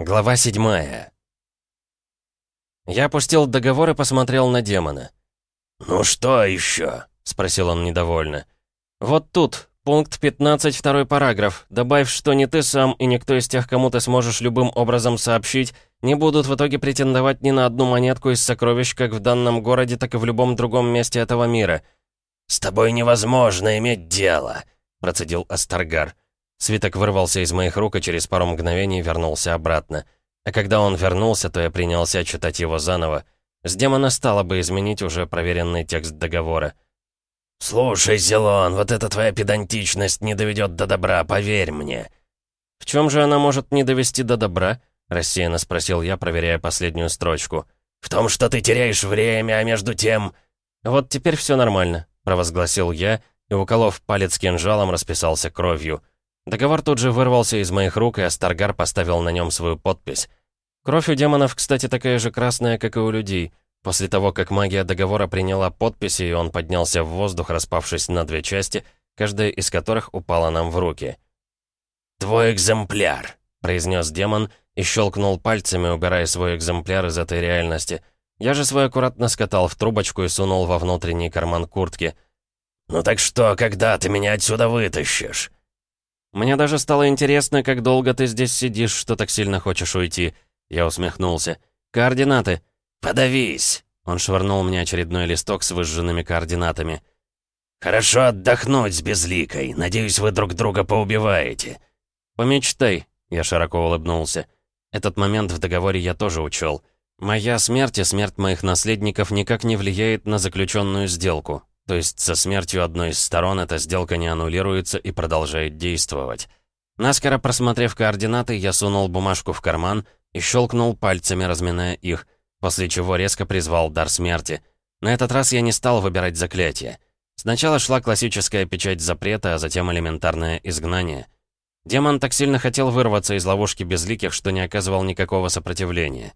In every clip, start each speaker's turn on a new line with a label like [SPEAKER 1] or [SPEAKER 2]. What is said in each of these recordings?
[SPEAKER 1] Глава седьмая. Я опустил договор и посмотрел на демона.
[SPEAKER 2] «Ну что еще?»
[SPEAKER 1] — спросил он недовольно. «Вот тут, пункт 15, второй параграф. Добавь, что ни ты сам и никто из тех, кому ты сможешь любым образом сообщить, не будут в итоге претендовать ни на одну монетку из сокровищ как в данном городе, так и в любом другом месте этого мира».
[SPEAKER 2] «С тобой невозможно иметь дело», —
[SPEAKER 1] процедил Астаргар. Свиток вырвался из моих рук и через пару мгновений вернулся обратно. А когда он вернулся, то я принялся читать его заново. С демона стало бы изменить уже проверенный текст договора.
[SPEAKER 2] «Слушай, Зелон, вот эта твоя педантичность не доведет до добра, поверь мне».
[SPEAKER 1] «В чем же она может не довести до добра?» — рассеянно спросил я, проверяя последнюю строчку.
[SPEAKER 2] «В том, что ты теряешь время, а между тем...»
[SPEAKER 1] «Вот теперь все нормально», — провозгласил я, и, уколов палец кинжалом, расписался кровью. Договор тут же вырвался из моих рук, и Астаргар поставил на нем свою подпись. Кровь у демонов, кстати, такая же красная, как и у людей. После того, как магия договора приняла подписи, и он поднялся в воздух, распавшись на две части, каждая из которых упала нам в руки.
[SPEAKER 2] «Твой экземпляр», — произнес
[SPEAKER 1] демон и щелкнул пальцами, убирая свой экземпляр из этой реальности. Я же свой аккуратно скатал в трубочку и сунул во внутренний карман куртки.
[SPEAKER 2] «Ну так что, когда ты меня отсюда вытащишь?»
[SPEAKER 1] «Мне даже стало интересно, как долго ты здесь сидишь, что так сильно хочешь уйти». Я усмехнулся. «Координаты».
[SPEAKER 2] «Подавись!»
[SPEAKER 1] Он швырнул мне очередной листок с выжженными координатами.
[SPEAKER 2] «Хорошо отдохнуть с безликой. Надеюсь, вы друг друга поубиваете».
[SPEAKER 1] «Помечтай», — я широко улыбнулся. Этот момент в договоре я тоже учел. Моя смерть и смерть моих наследников никак не влияет на заключенную сделку. То есть со смертью одной из сторон эта сделка не аннулируется и продолжает действовать. Наскоро просмотрев координаты, я сунул бумажку в карман и щелкнул пальцами, разминая их, после чего резко призвал дар смерти. На этот раз я не стал выбирать заклятие. Сначала шла классическая печать запрета, а затем элементарное изгнание. Демон так сильно хотел вырваться из ловушки безликих, что не оказывал никакого сопротивления.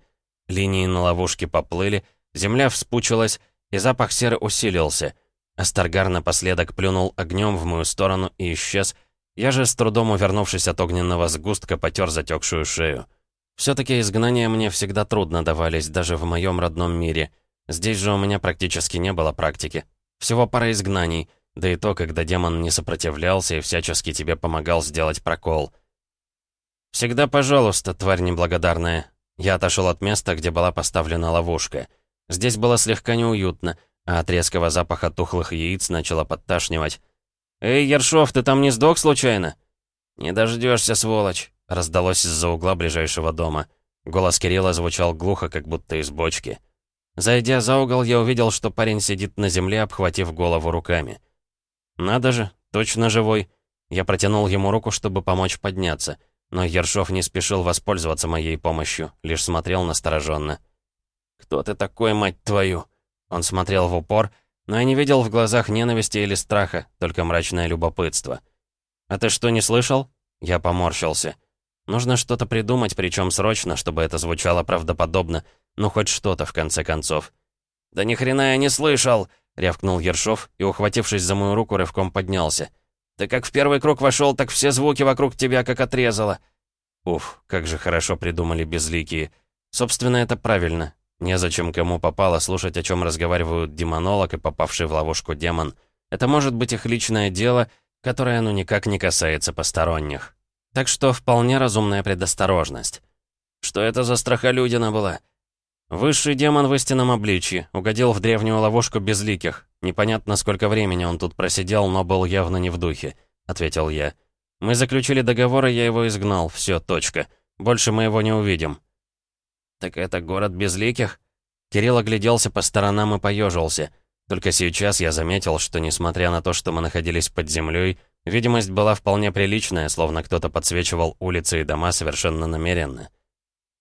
[SPEAKER 1] Линии на ловушке поплыли, земля вспучилась, и запах серы усилился — Астаргар напоследок плюнул огнем в мою сторону и исчез. Я же, с трудом увернувшись от огненного сгустка, потер затекшую шею. Все-таки изгнания мне всегда трудно давались, даже в моем родном мире. Здесь же у меня практически не было практики. Всего пара изгнаний, да и то, когда демон не сопротивлялся и всячески тебе помогал сделать прокол. «Всегда пожалуйста, тварь неблагодарная». Я отошел от места, где была поставлена ловушка. Здесь было слегка неуютно — а от резкого запаха тухлых яиц начало подташнивать. «Эй, Ершов, ты там не сдох случайно?» «Не дождешься, сволочь!» — раздалось из-за угла ближайшего дома. Голос Кирилла звучал глухо, как будто из бочки. Зайдя за угол, я увидел, что парень сидит на земле, обхватив голову руками. «Надо же, точно живой!» Я протянул ему руку, чтобы помочь подняться, но Ершов не спешил воспользоваться моей помощью, лишь смотрел настороженно. «Кто ты такой, мать твою?» Он смотрел в упор, но я не видел в глазах ненависти или страха, только мрачное любопытство. «А ты что, не слышал?» Я поморщился. «Нужно что-то придумать, причем срочно, чтобы это звучало правдоподобно. Ну, хоть что-то, в конце концов». «Да ни хрена я не слышал!» — рявкнул Ершов и, ухватившись за мою руку, рывком поднялся. «Ты как в первый круг вошел, так все звуки вокруг тебя как отрезало». Уф, как же хорошо придумали безликие. Собственно, это правильно. Незачем кому попало слушать, о чем разговаривают демонолог и попавший в ловушку демон. Это может быть их личное дело, которое ну никак не касается посторонних. Так что вполне разумная предосторожность. Что это за страхолюдина была? Высший демон в истинном обличье, угодил в древнюю ловушку безликих. Непонятно, сколько времени он тут просидел, но был явно не в духе, — ответил я. Мы заключили договор, и я его изгнал. Все, точка. Больше мы его не увидим. «Так это город безликих?» Кирилл огляделся по сторонам и поежился. Только сейчас я заметил, что, несмотря на то, что мы находились под землей, видимость была вполне приличная, словно кто-то подсвечивал улицы и дома совершенно намеренно.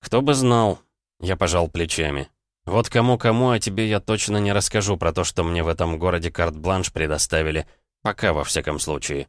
[SPEAKER 1] «Кто бы знал?» Я пожал плечами. «Вот кому-кому, а тебе я точно не расскажу про то, что мне в этом городе карт-бланш предоставили. Пока, во всяком случае».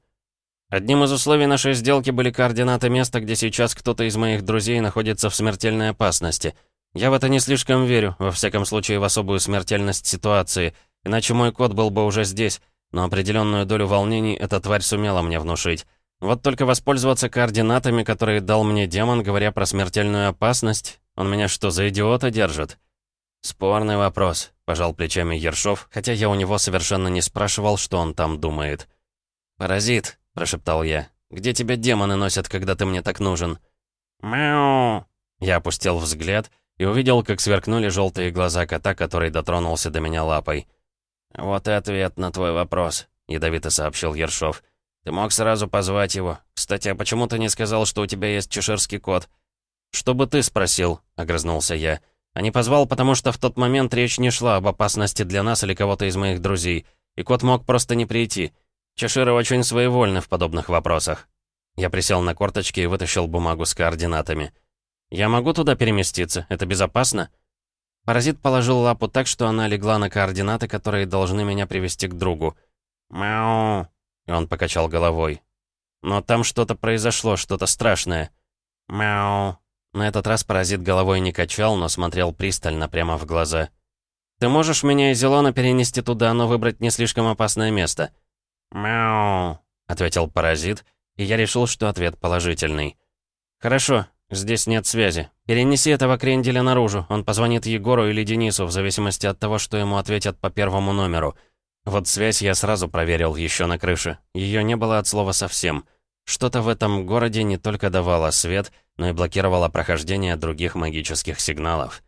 [SPEAKER 1] Одним из условий нашей сделки были координаты места, где сейчас кто-то из моих друзей находится в смертельной опасности. Я в это не слишком верю, во всяком случае в особую смертельность ситуации, иначе мой кот был бы уже здесь, но определенную долю волнений эта тварь сумела мне внушить. Вот только воспользоваться координатами, которые дал мне демон, говоря про смертельную опасность, он меня что, за идиота держит? Спорный вопрос, пожал плечами Ершов, хотя я у него совершенно не спрашивал, что он там думает. «Паразит», — прошептал я, — «где тебя демоны носят, когда ты мне так нужен?» «Мяу!» Я опустил взгляд и увидел, как сверкнули желтые глаза кота, который дотронулся до меня лапой. «Вот и ответ на твой вопрос», — ядовито сообщил Ершов. «Ты мог сразу позвать его. Кстати, а почему ты не сказал, что у тебя есть чеширский кот?» «Что бы ты спросил?» — огрызнулся я. «А не позвал, потому что в тот момент речь не шла об опасности для нас или кого-то из моих друзей, и кот мог просто не прийти. Чеширы очень своевольны в подобных вопросах». Я присел на корточки и вытащил бумагу с координатами. «Я могу туда переместиться? Это безопасно?» Паразит положил лапу так, что она легла на координаты, которые должны меня привести к другу. «Мяу!» И он покачал головой. «Но там что-то произошло, что-то страшное». «Мяу!» На этот раз паразит головой не качал, но смотрел пристально прямо в глаза. «Ты можешь меня и Зелона перенести туда, но выбрать не слишком опасное место?» «Мяу!» — ответил паразит, и я решил, что ответ положительный. «Хорошо, здесь нет связи. Перенеси этого кренделя наружу, он позвонит Егору или Денису, в зависимости от того, что ему ответят по первому номеру. Вот связь я сразу проверил еще на крыше. Ее не было от слова совсем. Что-то в этом городе не только давало свет, но и блокировало прохождение других магических сигналов.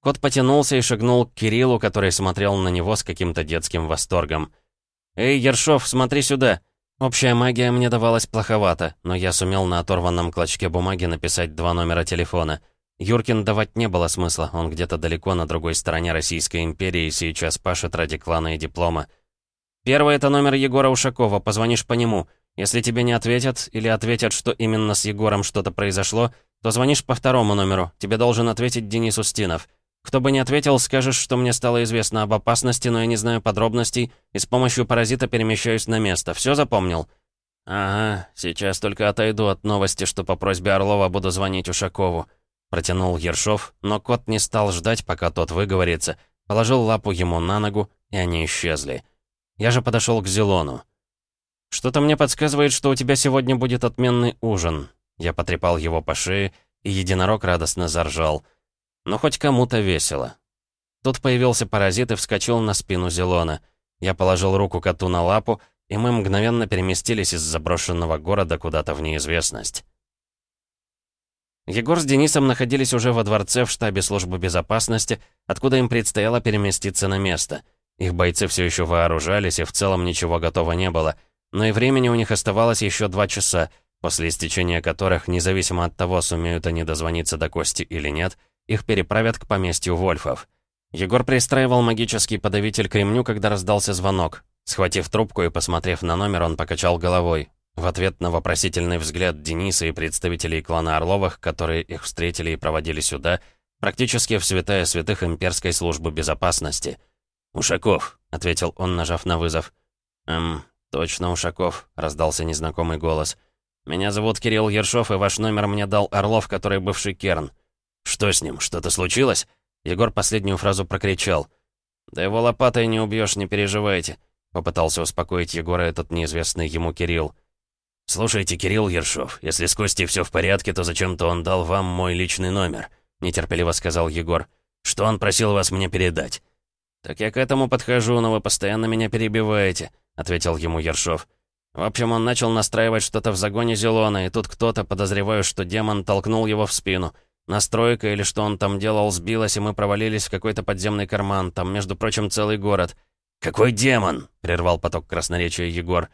[SPEAKER 1] Кот потянулся и шагнул к Кириллу, который смотрел на него с каким-то детским восторгом. «Эй, Ершов, смотри сюда!» Общая магия мне давалась плоховато, но я сумел на оторванном клочке бумаги написать два номера телефона. Юркин давать не было смысла, он где-то далеко на другой стороне Российской империи сейчас пашет ради клана и диплома. Первый — это номер Егора Ушакова, позвонишь по нему. Если тебе не ответят, или ответят, что именно с Егором что-то произошло, то звонишь по второму номеру, тебе должен ответить Денис Устинов. Кто бы не ответил, скажешь, что мне стало известно об опасности, но я не знаю подробностей, и с помощью паразита перемещаюсь на место. Все запомнил?» «Ага, сейчас только отойду от новости, что по просьбе Орлова буду звонить Ушакову», протянул Ершов, но кот не стал ждать, пока тот выговорится, положил лапу ему на ногу, и они исчезли. Я же подошел к Зелону. «Что-то мне подсказывает, что у тебя сегодня будет отменный ужин». Я потрепал его по шее, и единорог радостно заржал. Но хоть кому-то весело. Тут появился паразит и вскочил на спину Зелона. Я положил руку коту на лапу, и мы мгновенно переместились из заброшенного города куда-то в неизвестность. Егор с Денисом находились уже во дворце в штабе службы безопасности, откуда им предстояло переместиться на место. Их бойцы все еще вооружались, и в целом ничего готово не было. Но и времени у них оставалось еще два часа, после истечения которых, независимо от того, сумеют они дозвониться до Кости или нет, — их переправят к поместью Вольфов. Егор пристраивал магический подавитель к ремню, когда раздался звонок. Схватив трубку и посмотрев на номер, он покачал головой. В ответ на вопросительный взгляд Дениса и представителей клана Орловых, которые их встретили и проводили сюда, практически в святая святых имперской службы безопасности. «Ушаков», — ответил он, нажав на вызов. «Эм, точно Ушаков», — раздался незнакомый голос. «Меня зовут Кирилл Ершов, и ваш номер мне дал Орлов, который бывший Керн. «Что с ним? Что-то случилось?» Егор последнюю фразу прокричал. «Да его лопатой не убьешь, не переживайте», — попытался успокоить Егора этот неизвестный ему Кирилл. «Слушайте, Кирилл Ершов, если с Костей все в порядке, то зачем-то он дал вам мой личный номер», — нетерпеливо сказал Егор. «Что он просил вас мне передать?» «Так я к этому подхожу, но вы постоянно меня перебиваете», — ответил ему Ершов. В общем, он начал настраивать что-то в загоне Зелона, и тут кто-то, подозреваю, что демон, толкнул его в спину — Настройка или что он там делал сбилась, и мы провалились в какой-то подземный карман. Там, между прочим, целый город. «Какой демон?» — прервал поток красноречия Егор.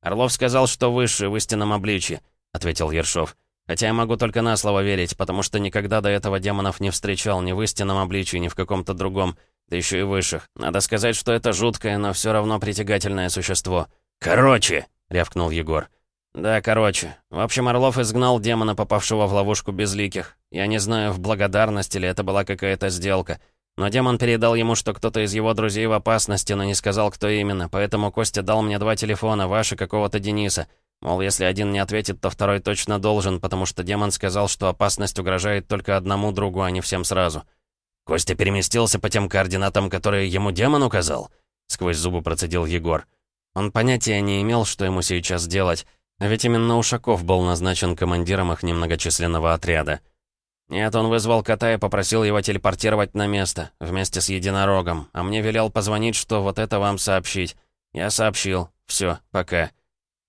[SPEAKER 1] «Орлов сказал, что выше, в истинном обличье», — ответил Ершов. «Хотя я могу только на слово верить, потому что никогда до этого демонов не встречал ни в истинном обличии, ни в каком-то другом, да еще и высших. Надо сказать, что это жуткое, но все равно притягательное существо». «Короче!» — рявкнул Егор. «Да, короче. В общем, Орлов изгнал демона, попавшего в ловушку безликих. Я не знаю, в благодарность или это была какая-то сделка. Но демон передал ему, что кто-то из его друзей в опасности, но не сказал, кто именно. Поэтому Костя дал мне два телефона, ваши какого-то Дениса. Мол, если один не ответит, то второй точно должен, потому что демон сказал, что опасность угрожает только одному другу, а не всем сразу. Костя переместился по тем координатам, которые ему демон указал? Сквозь зубы процедил Егор. Он понятия не имел, что ему сейчас делать, ведь именно Ушаков был назначен командиром их немногочисленного отряда. Нет, он вызвал кота и попросил его телепортировать на место, вместе с единорогом, а мне велел позвонить, что вот это вам сообщить. Я сообщил. Все, пока.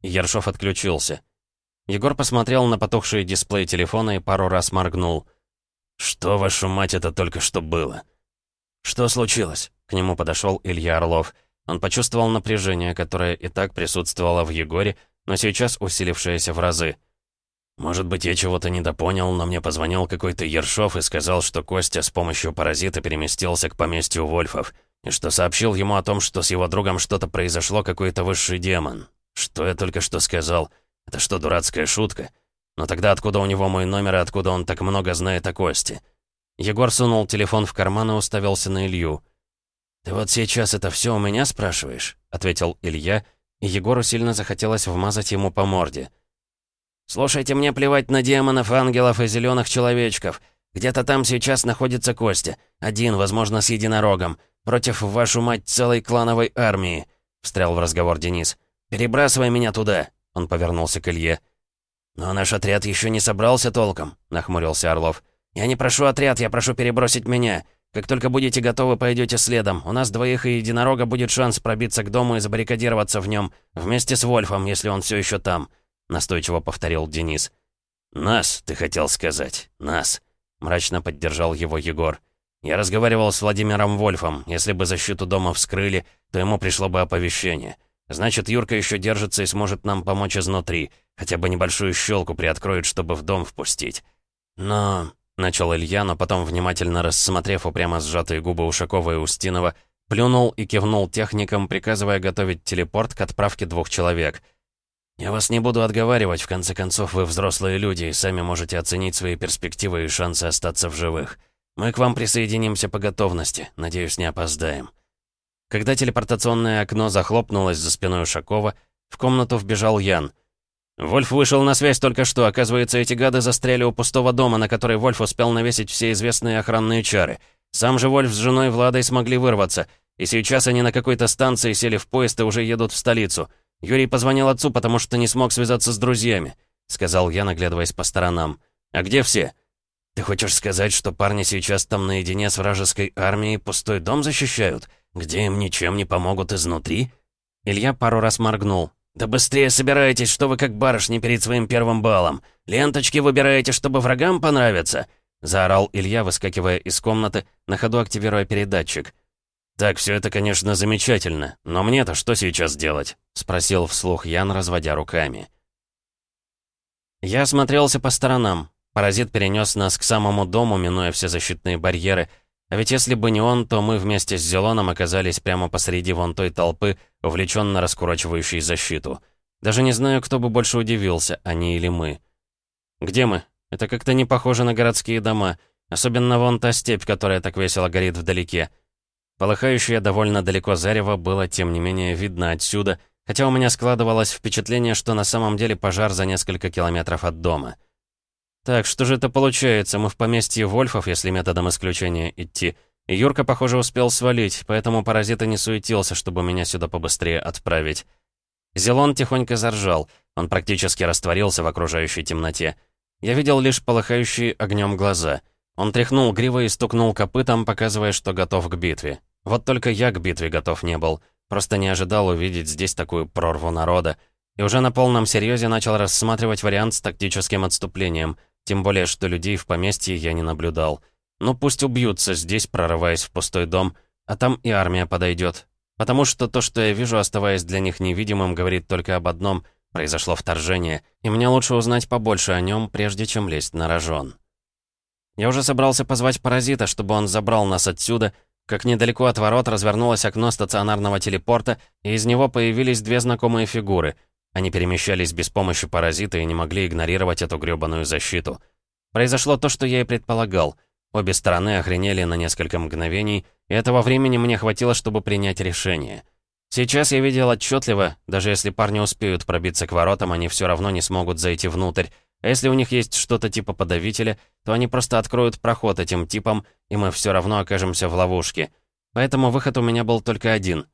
[SPEAKER 1] Ершов отключился. Егор посмотрел на потухший дисплей телефона и пару раз моргнул. «Что, вашу мать, это только что было?» «Что случилось?» К нему подошел Илья Орлов. Он почувствовал напряжение, которое и так присутствовало в Егоре, но сейчас усилившееся в разы. «Может быть, я чего-то недопонял, но мне позвонил какой-то Ершов и сказал, что Костя с помощью паразита переместился к поместью Вольфов, и что сообщил ему о том, что с его другом что-то произошло, какой-то высший демон. Что я только что сказал? Это что, дурацкая шутка? Но тогда откуда у него мой номер и откуда он так много знает о Косте?» Егор сунул телефон в карман и уставился на Илью. «Ты вот сейчас это все у меня спрашиваешь?» — ответил Илья, и Егору сильно захотелось вмазать ему по морде. «Слушайте, мне плевать на демонов, ангелов и зеленых человечков. Где-то там сейчас находится Костя. Один, возможно, с единорогом. Против, вашу мать, целой клановой армии», — встрял в разговор Денис. «Перебрасывай меня туда», — он повернулся к Илье. «Но наш отряд еще не собрался толком», — нахмурился Орлов. «Я не прошу отряд, я прошу перебросить меня. Как только будете готовы, пойдете следом. У нас двоих и единорога будет шанс пробиться к дому и забаррикадироваться в нем, вместе с Вольфом, если он все еще там настойчиво повторил Денис. «Нас, ты хотел сказать, нас», — мрачно поддержал его Егор. «Я разговаривал с Владимиром Вольфом. Если бы защиту дома вскрыли, то ему пришло бы оповещение. Значит, Юрка еще держится и сможет нам помочь изнутри. Хотя бы небольшую щелку приоткроет, чтобы в дом впустить. Но...» — начал Илья, но потом, внимательно рассмотрев упрямо сжатые губы Ушакова и Устинова, плюнул и кивнул техникам, приказывая готовить телепорт к отправке двух человек — «Я вас не буду отговаривать, в конце концов, вы взрослые люди и сами можете оценить свои перспективы и шансы остаться в живых. Мы к вам присоединимся по готовности, надеюсь, не опоздаем». Когда телепортационное окно захлопнулось за спиной Ушакова, в комнату вбежал Ян. «Вольф вышел на связь только что. Оказывается, эти гады застряли у пустого дома, на который Вольф успел навесить все известные охранные чары. Сам же Вольф с женой Владой смогли вырваться, и сейчас они на какой-то станции сели в поезд и уже едут в столицу». «Юрий позвонил отцу, потому что не смог связаться с друзьями», — сказал я, наглядываясь по сторонам. «А где все?» «Ты хочешь сказать, что парни сейчас там наедине с вражеской армией пустой дом защищают, где им ничем не помогут изнутри?» Илья пару раз моргнул. «Да быстрее собирайтесь, что вы как барышни перед своим первым балом. Ленточки выбираете, чтобы врагам понравиться?» Заорал Илья, выскакивая из комнаты, на ходу активируя передатчик. «Так, все это, конечно, замечательно, но мне-то что сейчас делать?» — спросил вслух Ян, разводя руками. Я осмотрелся по сторонам. Паразит перенес нас к самому дому, минуя все защитные барьеры. А ведь если бы не он, то мы вместе с Зелоном оказались прямо посреди вон той толпы, увлеченно раскурочивающей защиту. Даже не знаю, кто бы больше удивился, они или мы. «Где мы? Это как-то не похоже на городские дома. Особенно вон та степь, которая так весело горит вдалеке. Полыхающее довольно далеко зарево было, тем не менее, видно отсюда, хотя у меня складывалось впечатление, что на самом деле пожар за несколько километров от дома. Так, что же это получается? Мы в поместье Вольфов, если методом исключения идти. И Юрка, похоже, успел свалить, поэтому паразит и не суетился, чтобы меня сюда побыстрее отправить. Зелон тихонько заржал. Он практически растворился в окружающей темноте. Я видел лишь полыхающие огнем глаза. Он тряхнул гривой и стукнул копытом, показывая, что готов к битве. Вот только я к битве готов не был. Просто не ожидал увидеть здесь такую прорву народа. И уже на полном серьезе начал рассматривать вариант с тактическим отступлением. Тем более, что людей в поместье я не наблюдал. Ну пусть убьются здесь, прорываясь в пустой дом, а там и армия подойдет. Потому что то, что я вижу, оставаясь для них невидимым, говорит только об одном — произошло вторжение, и мне лучше узнать побольше о нем, прежде чем лезть на рожон. Я уже собрался позвать паразита, чтобы он забрал нас отсюда, как недалеко от ворот развернулось окно стационарного телепорта, и из него появились две знакомые фигуры. Они перемещались без помощи паразита и не могли игнорировать эту грёбаную защиту. Произошло то, что я и предполагал. Обе стороны охренели на несколько мгновений, и этого времени мне хватило, чтобы принять решение. Сейчас я видел отчетливо, даже если парни успеют пробиться к воротам, они все равно не смогут зайти внутрь, если у них есть что-то типа подавителя, то они просто откроют проход этим типам, и мы все равно окажемся в ловушке. Поэтому выход у меня был только один.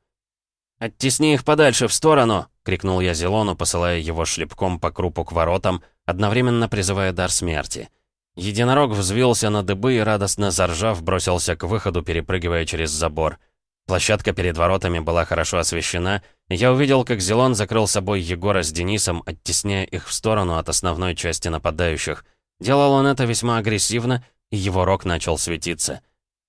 [SPEAKER 1] «Оттесни их подальше, в сторону!» — крикнул я Зелону, посылая его шлепком по крупу к воротам, одновременно призывая дар смерти. Единорог взвился на дыбы и, радостно заржав, бросился к выходу, перепрыгивая через забор. Площадка перед воротами была хорошо освещена, я увидел, как Зелон закрыл собой Егора с Денисом, оттесняя их в сторону от основной части нападающих. Делал он это весьма агрессивно, и его рог начал светиться.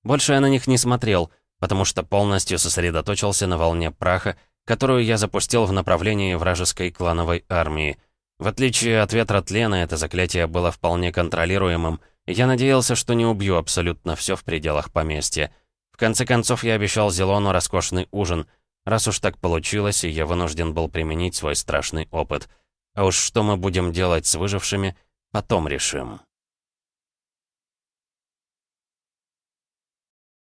[SPEAKER 1] Больше я на них не смотрел, потому что полностью сосредоточился на волне праха, которую я запустил в направлении вражеской клановой армии. В отличие от ветра тлена, это заклятие было вполне контролируемым, и я надеялся, что не убью абсолютно все в пределах поместья. В конце концов, я обещал Зелону роскошный ужин. Раз уж так получилось, и я вынужден был применить свой страшный опыт. А уж что мы будем делать с выжившими, потом решим.